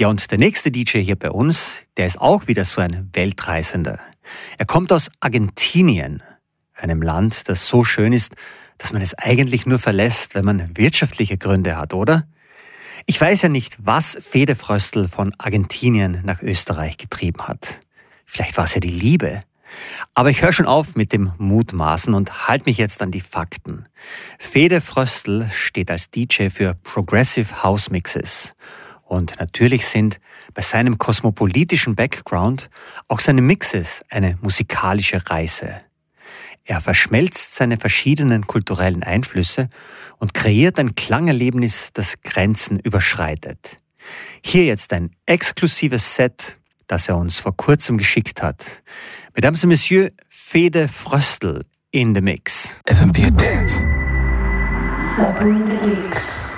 Ja, und der nächste DJ hier bei uns, der ist auch wieder so ein Weltreisender. Er kommt aus Argentinien, einem Land, das so schön ist, dass man es eigentlich nur verlässt, wenn man wirtschaftliche Gründe hat, oder? Ich weiß ja nicht, was Fede Fröstl von Argentinien nach Österreich getrieben hat. Vielleicht war es ja die Liebe. Aber ich höre schon auf mit dem Mutmaßen und halte mich jetzt an die Fakten. Fede Fröstl steht als DJ für Progressive House Mixes. Und natürlich sind bei seinem kosmopolitischen Background auch seine Mixes eine musikalische Reise. Er verschmelzt seine verschiedenen kulturellen Einflüsse und kreiert ein Klangerlebnis, das Grenzen überschreitet. Hier jetzt ein exklusives Set, das er uns vor kurzem geschickt hat. Mesdames et Messieurs, Fede Fröstl in the Mix. FM4 Dance. La Boom Deluxe.